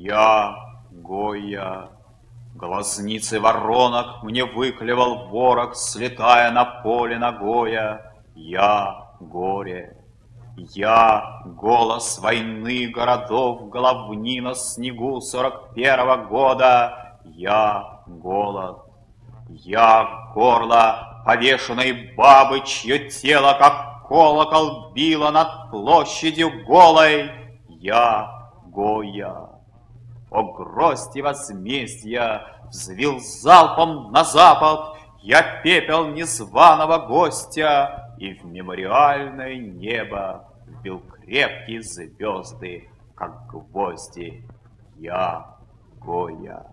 Я, Гоя, глазницы воронок Мне выклевал ворог, Слетая на поле ногоя. Я, горе, я, голос войны городов, Головнина снегу сорок первого года. Я, голод, я, горло повешенной бабы, Чье тело, как колокол, било Над площадью голой. Я, Гоя, о грозди возмездия, Взвил залпом на запад Я пепел незваного гостя И в мемориальное небо Вбил крепкие звезды, как гвозди. Я Гоя.